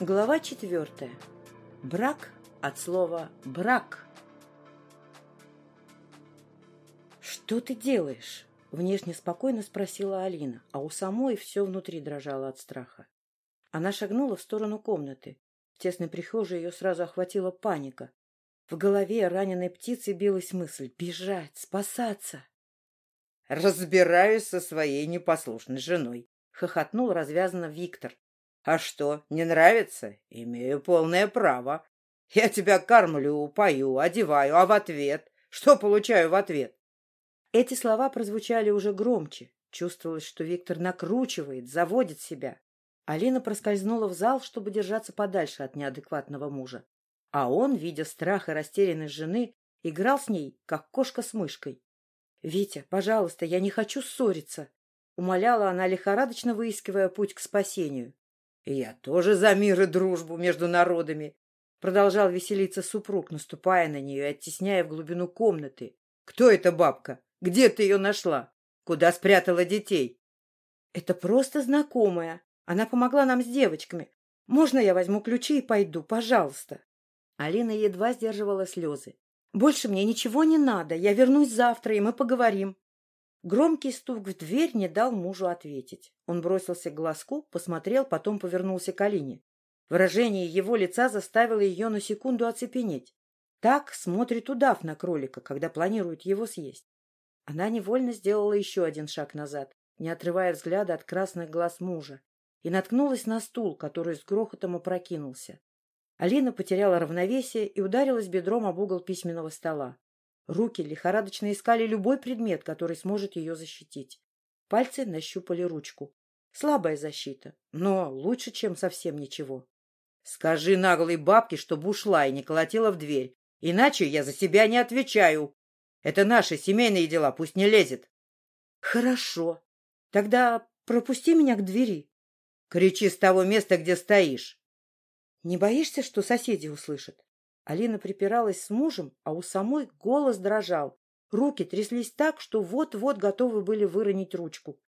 Глава четвертая. Брак от слова «брак». «Что ты делаешь?» — внешне спокойно спросила Алина, а у самой все внутри дрожало от страха. Она шагнула в сторону комнаты. В тесной прихожей ее сразу охватила паника. В голове раненой птицы билась мысль — бежать, спасаться. «Разбираюсь со своей непослушной женой», — хохотнул развязанно Виктор. «А что, не нравится? Имею полное право. Я тебя кормлю, пою, одеваю, а в ответ? Что получаю в ответ?» Эти слова прозвучали уже громче. Чувствовалось, что Виктор накручивает, заводит себя. Алина проскользнула в зал, чтобы держаться подальше от неадекватного мужа. А он, видя страх и растерянность жены, играл с ней, как кошка с мышкой. — Витя, пожалуйста, я не хочу ссориться, — умоляла она, лихорадочно выискивая путь к спасению. — Я тоже за мир и дружбу между народами, — продолжал веселиться супруг, наступая на нее и оттесняя в глубину комнаты. — Кто эта бабка? Где ты ее нашла? Куда спрятала детей? — Это просто знакомая. Она помогла нам с девочками. Можно я возьму ключи и пойду, пожалуйста? Алина едва сдерживала слезы. Больше мне ничего не надо. Я вернусь завтра, и мы поговорим. Громкий стук в дверь не дал мужу ответить. Он бросился к глазку, посмотрел, потом повернулся к Алине. Выражение его лица заставило ее на секунду оцепенеть. Так смотрит удав на кролика, когда планирует его съесть. Она невольно сделала еще один шаг назад, не отрывая взгляда от красных глаз мужа, и наткнулась на стул, который с грохотом опрокинулся. Алина потеряла равновесие и ударилась бедром об угол письменного стола. Руки лихорадочно искали любой предмет, который сможет ее защитить. Пальцы нащупали ручку. Слабая защита, но лучше, чем совсем ничего. — Скажи наглой бабке, чтобы ушла и не колотила в дверь. Иначе я за себя не отвечаю. Это наши семейные дела, пусть не лезет. — Хорошо. Тогда пропусти меня к двери. — Кричи с того места, где стоишь. Не боишься, что соседи услышат? Алина припиралась с мужем, а у самой голос дрожал. Руки тряслись так, что вот-вот готовы были выронить ручку.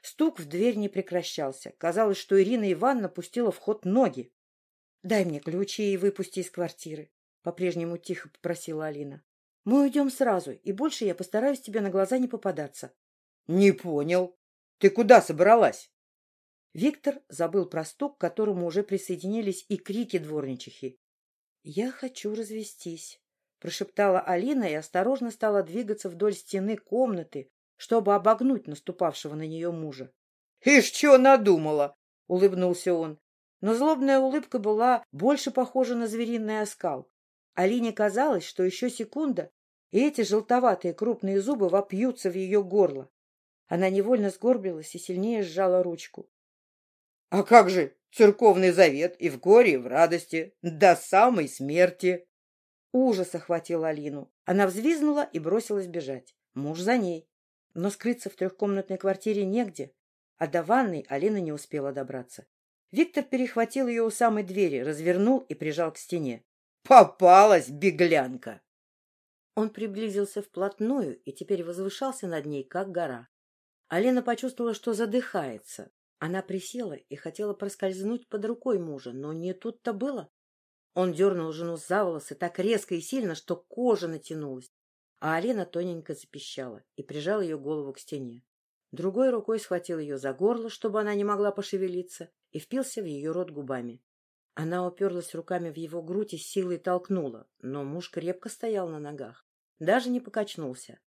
Стук в дверь не прекращался. Казалось, что Ирина Ивановна пустила в ход ноги. — Дай мне ключи и выпусти из квартиры, — по-прежнему тихо попросила Алина. — Мы уйдем сразу, и больше я постараюсь тебе на глаза не попадаться. — Не понял. Ты куда собралась? Виктор забыл про стук, к которому уже присоединились и крики дворничихи. — Я хочу развестись, — прошептала Алина и осторожно стала двигаться вдоль стены комнаты, чтобы обогнуть наступавшего на нее мужа. — Ишь, что надумала? — улыбнулся он. Но злобная улыбка была больше похожа на звериный оскал. Алине казалось, что еще секунда, и эти желтоватые крупные зубы вопьются в ее горло. Она невольно сгорбилась и сильнее сжала ручку. А как же церковный завет и в горе, и в радости, до самой смерти? Ужас охватил Алину. Она взвизгнула и бросилась бежать. Муж за ней. Но скрыться в трехкомнатной квартире негде, а до ванной Алина не успела добраться. Виктор перехватил ее у самой двери, развернул и прижал к стене. «Попалась, беглянка!» Он приблизился вплотную и теперь возвышался над ней, как гора. Алина почувствовала, что задыхается. Она присела и хотела проскользнуть под рукой мужа, но не тут-то было. Он дернул жену за волосы так резко и сильно, что кожа натянулась, а Алина тоненько запищала и прижал ее голову к стене. Другой рукой схватил ее за горло, чтобы она не могла пошевелиться, и впился в ее рот губами. Она уперлась руками в его грудь и силой толкнула, но муж крепко стоял на ногах, даже не покачнулся.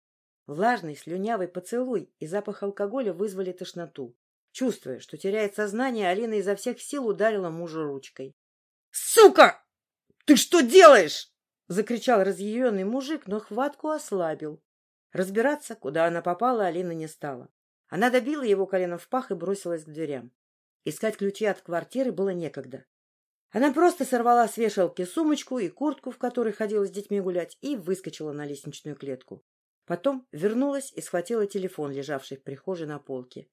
Влажный слюнявый поцелуй и запах алкоголя вызвали тошноту. Чувствуя, что теряет сознание, Алина изо всех сил ударила мужа ручкой. «Сука! Ты что делаешь?» — закричал разъяренный мужик, но хватку ослабил. Разбираться, куда она попала, Алина не стала. Она добила его коленом в пах и бросилась к дверям. Искать ключи от квартиры было некогда. Она просто сорвала с вешалки сумочку и куртку, в которой ходила с детьми гулять, и выскочила на лестничную клетку. Потом вернулась и схватила телефон, лежавший в прихожей на полке.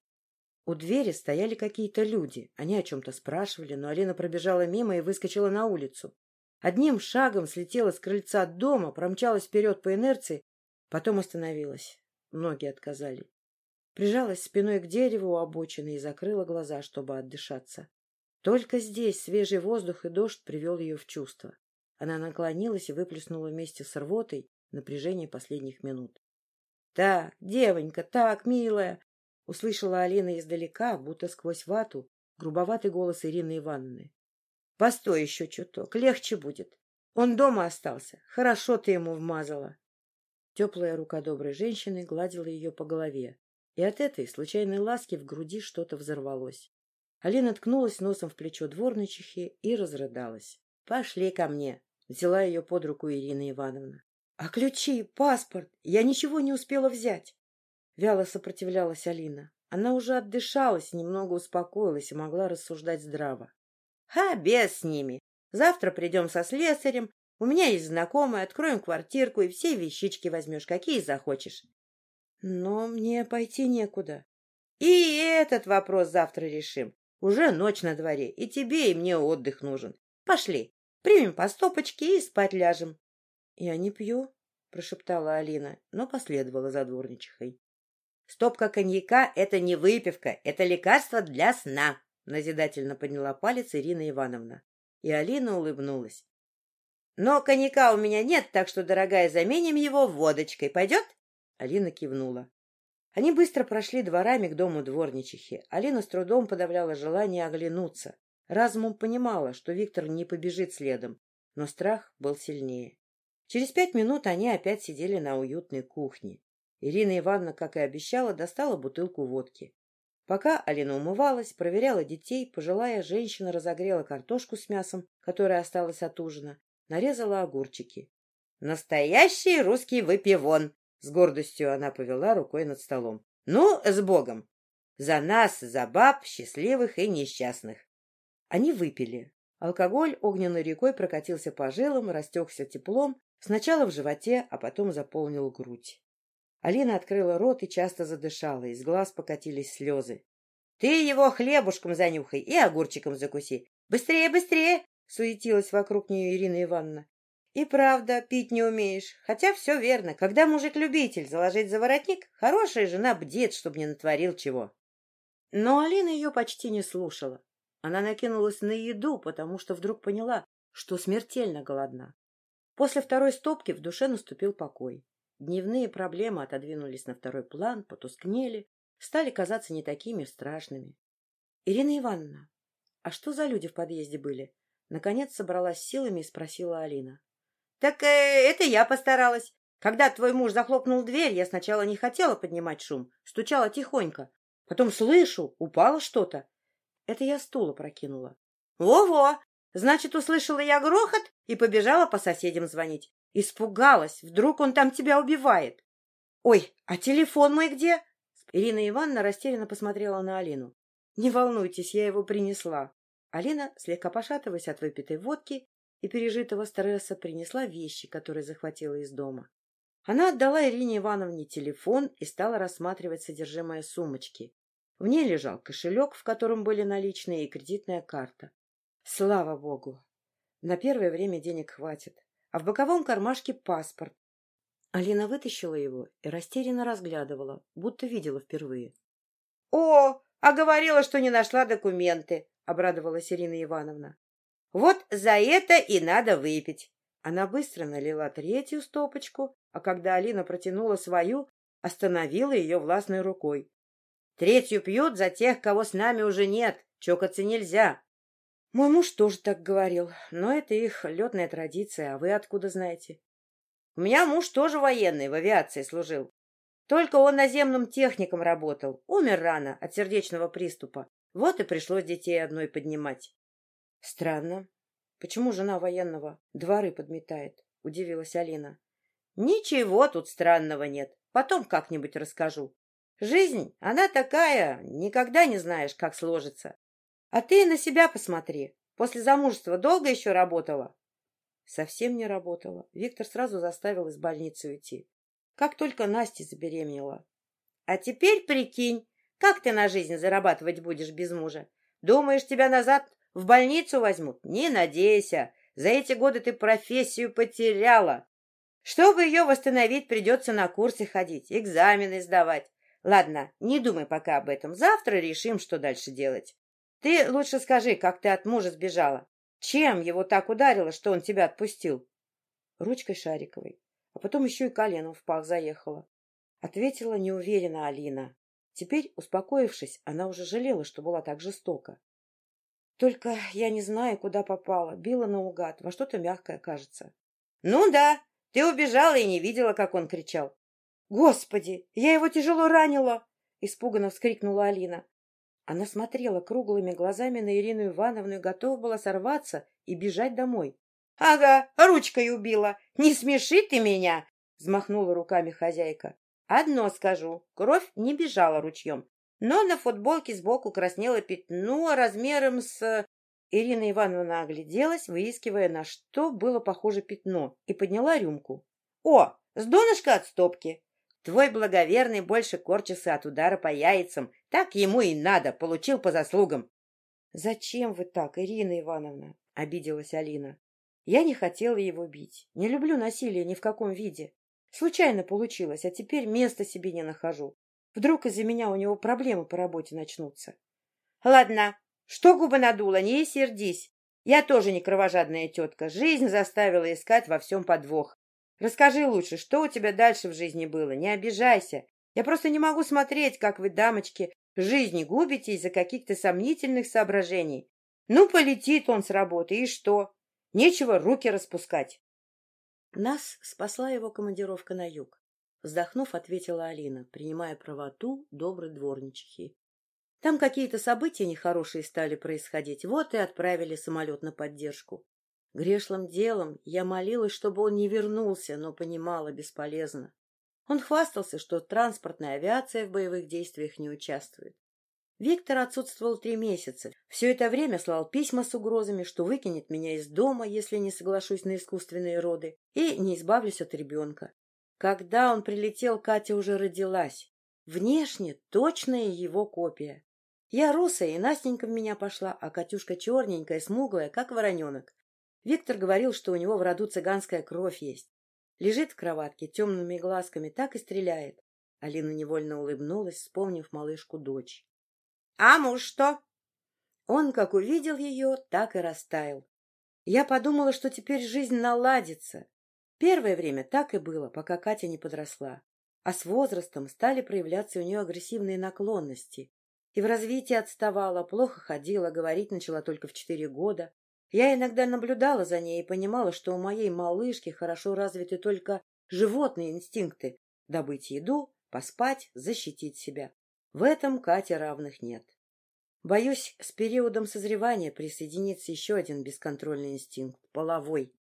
У двери стояли какие-то люди. Они о чем-то спрашивали, но Алина пробежала мимо и выскочила на улицу. Одним шагом слетела с крыльца дома, промчалась вперед по инерции, потом остановилась. Ноги отказали. Прижалась спиной к дереву у обочины и закрыла глаза, чтобы отдышаться. Только здесь свежий воздух и дождь привел ее в чувство. Она наклонилась и выплеснула вместе с рвотой напряжение последних минут. — Так, девонька, так, милая! — услышала Алина издалека, будто сквозь вату, грубоватый голос Ирины Ивановны. — Постой еще чуток, легче будет. Он дома остался. Хорошо ты ему вмазала. Теплая рука доброй женщины гладила ее по голове, и от этой случайной ласки в груди что-то взорвалось. Алина ткнулась носом в плечо дворничихи и разрыдалась. — Пошли ко мне! — взяла ее под руку Ирина Ивановна. — А ключи, паспорт? Я ничего не успела взять. Вяло сопротивлялась Алина. Она уже отдышалась, немного успокоилась и могла рассуждать здраво. — Ха, без с ними! Завтра придем со слесарем, у меня есть знакомые, откроем квартирку и все вещички возьмешь, какие захочешь. — Но мне пойти некуда. — И этот вопрос завтра решим. Уже ночь на дворе, и тебе, и мне отдых нужен. Пошли, примем по стопочке и спать ляжем. — Я не пью, — прошептала Алина, но последовала за дворничихой. — Стопка коньяка — это не выпивка, это лекарство для сна, — назидательно подняла палец Ирина Ивановна. И Алина улыбнулась. — Но коньяка у меня нет, так что, дорогая, заменим его водочкой. Пойдет? Алина кивнула. Они быстро прошли дворами к дому дворничихи. Алина с трудом подавляла желание оглянуться. Разумом понимала, что Виктор не побежит следом, но страх был сильнее. Через пять минут они опять сидели на уютной кухне. Ирина Ивановна, как и обещала, достала бутылку водки. Пока Алина умывалась, проверяла детей, пожилая женщина разогрела картошку с мясом, которая осталась от ужина, нарезала огурчики. «Настоящий русский выпивон!» С гордостью она повела рукой над столом. «Ну, с Богом! За нас, за баб, счастливых и несчастных!» Они выпили. Алкоголь огненной рекой прокатился по жилам, растекся теплом, сначала в животе, а потом заполнил грудь. Алина открыла рот и часто задышала, из глаз покатились слезы. — Ты его хлебушком занюхай и огурчиком закуси. Быстрее, быстрее! — суетилась вокруг нее Ирина Ивановна. И правда, пить не умеешь. Хотя все верно. Когда мужик-любитель заложить за воротник, хорошая жена бдит, чтобы не натворил чего. Но Алина ее почти не слушала. Она накинулась на еду, потому что вдруг поняла, что смертельно голодна. После второй стопки в душе наступил покой. Дневные проблемы отодвинулись на второй план, потускнели, стали казаться не такими страшными. — Ирина Ивановна, а что за люди в подъезде были? Наконец собралась силами и спросила Алина. Так э, это я постаралась. Когда твой муж захлопнул дверь, я сначала не хотела поднимать шум, стучала тихонько. Потом слышу, упало что-то. Это я стула прокинула. Во-во! Значит, услышала я грохот и побежала по соседям звонить. Испугалась, вдруг он там тебя убивает. Ой, а телефон мой где? Ирина Ивановна растерянно посмотрела на Алину. Не волнуйтесь, я его принесла. Алина, слегка пошатываясь от выпитой водки, и пережитого стресса принесла вещи, которые захватила из дома. Она отдала Ирине Ивановне телефон и стала рассматривать содержимое сумочки. В ней лежал кошелек, в котором были наличные, и кредитная карта. Слава богу! На первое время денег хватит. А в боковом кармашке паспорт. Алина вытащила его и растерянно разглядывала, будто видела впервые. — О, а говорила, что не нашла документы! — обрадовалась Ирина Ивановна. Вот за это и надо выпить. Она быстро налила третью стопочку, а когда Алина протянула свою, остановила ее властной рукой. Третью пьют за тех, кого с нами уже нет. Чокаться нельзя. Мой муж тоже так говорил, но это их летная традиция, а вы откуда знаете? У меня муж тоже военный, в авиации служил. Только он наземным техником работал. Умер рано от сердечного приступа. Вот и пришлось детей одной поднимать. — Странно. Почему жена военного дворы подметает? — удивилась Алина. — Ничего тут странного нет. Потом как-нибудь расскажу. Жизнь, она такая, никогда не знаешь, как сложится. А ты на себя посмотри. После замужества долго еще работала? Совсем не работала. Виктор сразу заставил из больницы уйти. Как только Настя забеременела. А теперь прикинь, как ты на жизнь зарабатывать будешь без мужа? Думаешь, тебя назад в больницу возьмут? Не надейся. За эти годы ты профессию потеряла. Чтобы ее восстановить, придется на курсы ходить, экзамены сдавать. Ладно, не думай пока об этом. Завтра решим, что дальше делать. Ты лучше скажи, как ты от мужа сбежала. Чем его так ударило, что он тебя отпустил? Ручкой Шариковой. А потом еще и коленом в пах заехала. Ответила неуверенно Алина. Теперь, успокоившись, она уже жалела, что была так жестока. Только я не знаю, куда попала. Била наугад, во что-то мягкое, кажется. — Ну да, ты убежала и не видела, как он кричал. — Господи, я его тяжело ранила! — испуганно вскрикнула Алина. Она смотрела круглыми глазами на Ирину Ивановну и готова была сорваться и бежать домой. — Ага, ручкой убила. Не смеши ты меня! — взмахнула руками хозяйка. — Одно скажу, кровь не бежала ручьем, но на футболке сбоку краснело пятно размером с... Ирина Ивановна огляделась, выискивая, на что было похоже пятно, и подняла рюмку. — О, с донышка от стопки! Твой благоверный больше корчится от удара по яйцам. Так ему и надо, получил по заслугам. — Зачем вы так, Ирина Ивановна? — обиделась Алина. — Я не хотела его бить. Не люблю насилие ни в каком виде. Случайно получилось, а теперь места себе не нахожу. Вдруг из-за меня у него проблемы по работе начнутся. — Ладно, что губы надула, не сердись. Я тоже не кровожадная тетка. Жизнь заставила искать во всем подвох. Расскажи лучше, что у тебя дальше в жизни было? Не обижайся. Я просто не могу смотреть, как вы, дамочки, жизни губите из-за каких-то сомнительных соображений. Ну, полетит он с работы, и что? Нечего руки распускать. Нас спасла его командировка на юг. Вздохнув, ответила Алина, принимая правоту доброй дворничихи. Там какие-то события нехорошие стали происходить, вот и отправили самолет на поддержку. Грешным делом я молилась, чтобы он не вернулся, но понимала бесполезно. Он хвастался, что транспортная авиация в боевых действиях не участвует. Виктор отсутствовал три месяца. Все это время слал письма с угрозами, что выкинет меня из дома, если не соглашусь на искусственные роды, и не избавлюсь от ребенка. Когда он прилетел, Катя уже родилась. Внешне точная его копия. Я русая, и Настенька в меня пошла, а Катюшка черненькая, смуглая, как вороненок. Виктор говорил, что у него в роду цыганская кровь есть. Лежит в кроватке, темными глазками, так и стреляет. Алина невольно улыбнулась, вспомнив малышку дочь. — А муж что? Он, как увидел ее, так и растаял. Я подумала, что теперь жизнь наладится. Первое время так и было, пока Катя не подросла. А с возрастом стали проявляться у нее агрессивные наклонности. И в развитии отставала, плохо ходила, говорить начала только в четыре года. Я иногда наблюдала за ней и понимала, что у моей малышки хорошо развиты только животные инстинкты — добыть еду, поспать, защитить себя. В этом Кате равных нет. Боюсь, с периодом созревания присоединится еще один бесконтрольный инстинкт — половой.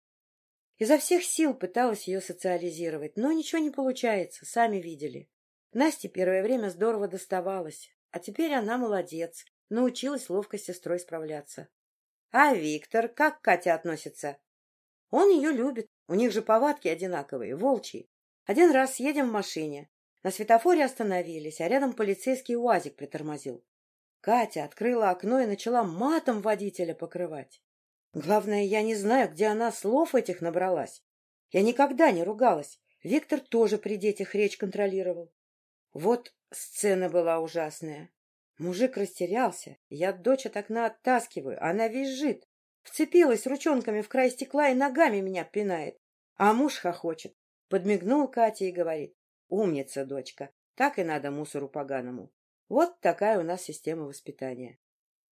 Изо всех сил пыталась ее социализировать, но ничего не получается, сами видели. Насте первое время здорово доставалось, а теперь она молодец, научилась ловко с сестрой справляться. А Виктор, как к Кате относится? Он ее любит. У них же повадки одинаковые, волчьи. Один раз едем в машине. На светофоре остановились, а рядом полицейский УАЗик притормозил. Катя открыла окно и начала матом водителя покрывать. Главное, я не знаю, где она слов этих набралась. Я никогда не ругалась. Виктор тоже при детях речь контролировал. Вот сцена была ужасная. Мужик растерялся. Я дочь от окна оттаскиваю, она визжит. Вцепилась ручонками в край стекла и ногами меня пинает. А муж хохочет. Подмигнул Кате и говорит. Умница, дочка. Так и надо мусору поганому. Вот такая у нас система воспитания.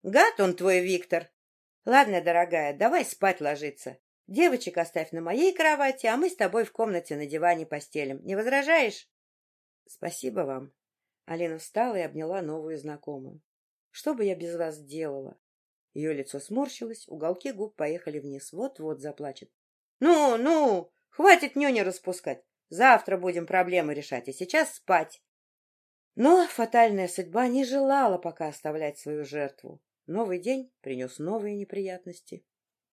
Гад он твой, Виктор. Ладно, дорогая, давай спать ложиться. Девочек оставь на моей кровати, а мы с тобой в комнате на диване постелим. Не возражаешь? Спасибо вам, Алина встала и обняла новую знакомую. Что бы я без вас делала? Ее лицо сморщилось, уголки губ поехали вниз. Вот-вот заплачет. Ну, ну, хватит нюни распускать. Завтра будем проблемы решать, а сейчас спать. Но фатальная судьба не желала пока оставлять свою жертву. Новый день принес новые неприятности.